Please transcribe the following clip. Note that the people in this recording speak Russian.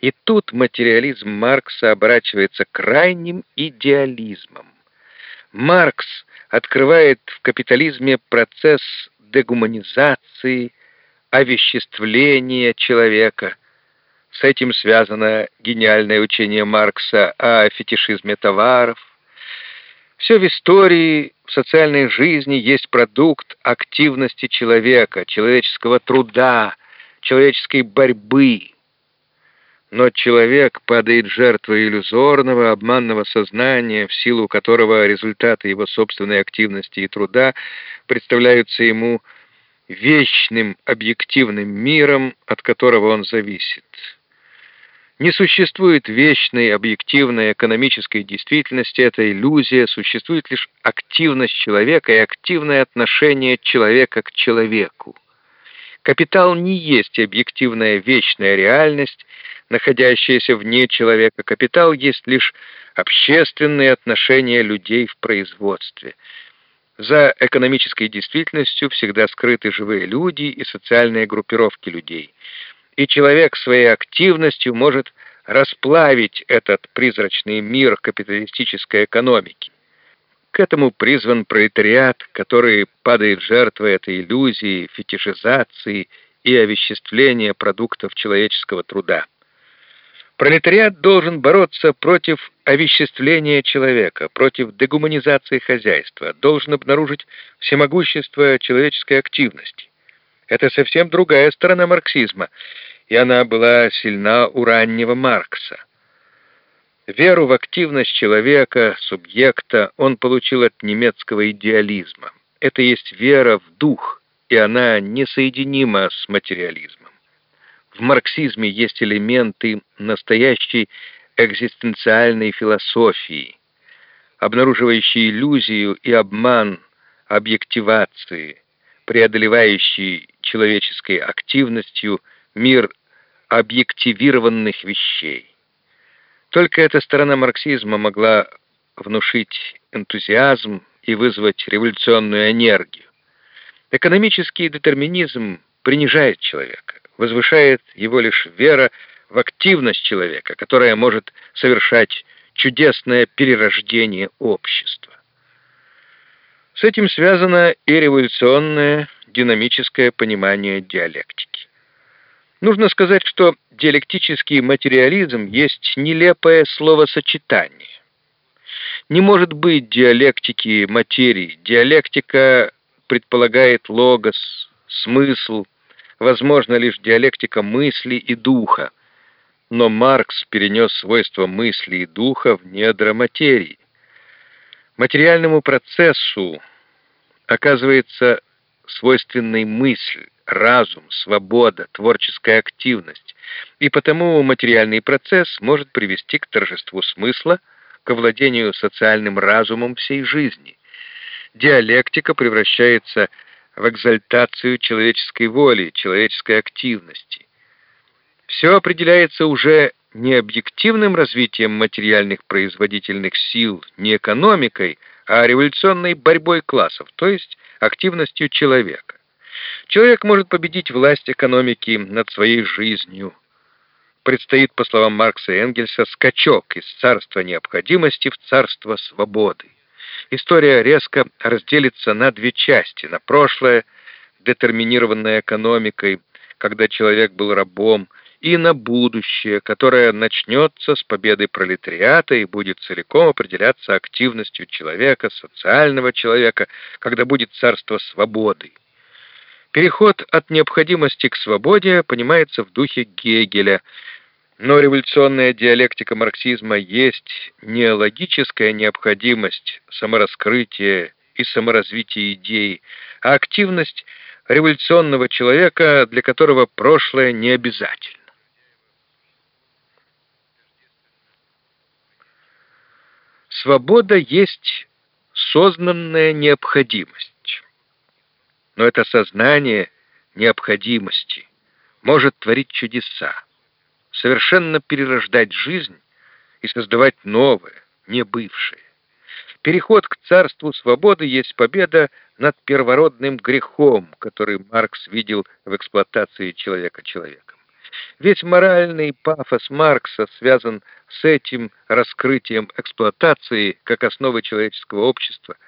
И тут материализм Маркса оборачивается крайним идеализмом. Маркс открывает в капитализме процесс дегуманизации, овеществления человека. С этим связано гениальное учение Маркса о фетишизме товаров. Все в истории, в социальной жизни есть продукт активности человека, человеческого труда, человеческой борьбы. Но человек падает жертвой иллюзорного, обманного сознания, в силу которого результаты его собственной активности и труда представляются ему вечным объективным миром, от которого он зависит. Не существует вечной объективной экономической действительности, это иллюзия, существует лишь активность человека и активное отношение человека к человеку. Капитал не есть объективная вечная реальность, находящаяся вне человека. Капитал есть лишь общественные отношения людей в производстве. За экономической действительностью всегда скрыты живые люди и социальные группировки людей. И человек своей активностью может расплавить этот призрачный мир капиталистической экономики. К этому призван пролетариат, который падает жертвой этой иллюзии, фетишизации и овеществления продуктов человеческого труда. Пролетариат должен бороться против овеществления человека, против дегуманизации хозяйства, должен обнаружить всемогущество человеческой активности. Это совсем другая сторона марксизма, и она была сильна у раннего Маркса. Веру в активность человека, субъекта, он получил от немецкого идеализма. Это есть вера в дух, и она несоединима с материализмом. В марксизме есть элементы настоящей экзистенциальной философии, обнаруживающие иллюзию и обман объективации, преодолевающий человеческой активностью мир объективированных вещей. Только эта сторона марксизма могла внушить энтузиазм и вызвать революционную энергию. Экономический детерминизм принижает человека возвышает его лишь вера в активность человека, которая может совершать чудесное перерождение общества. С этим связано и революционное динамическое понимание диалектики. Нужно сказать, что диалектический материализм есть нелепое словосочетание. Не может быть диалектики материи. Диалектика предполагает логос, смысл, возможна лишь диалектика мысли и духа, но Маркс перенес свойства мысли и духа в недра материи. Материальному процессу оказывается свойственной мысль, разум, свобода, творческая активность, и потому материальный процесс может привести к торжеству смысла, к овладению социальным разумом всей жизни. Диалектика превращается в экзальтацию человеческой воли, человеческой активности. Все определяется уже не объективным развитием материальных производительных сил, не экономикой, а революционной борьбой классов, то есть активностью человека. Человек может победить власть экономики над своей жизнью. Предстоит, по словам Маркса и Энгельса, скачок из царства необходимости в царство свободы история резко разделится на две части. На прошлое, детерминированное экономикой, когда человек был рабом, и на будущее, которое начнется с победы пролетариата и будет целиком определяться активностью человека, социального человека, когда будет царство свободы. Переход от необходимости к свободе понимается в духе Гегеля – но революционная диалектика марксизма есть не логическая необходимость самораскрытия и саморазвития идей, а активность революционного человека, для которого прошлое не обязательно. Свобода есть сознанная необходимость. Но это сознание необходимости может творить чудеса совершенно перерождать жизнь и создавать новое, не бывшее. Переход к царству свободы есть победа над первородным грехом, который Маркс видел в эксплуатации человека человеком. Ведь моральный пафос Маркса связан с этим раскрытием эксплуатации как основы человеческого общества –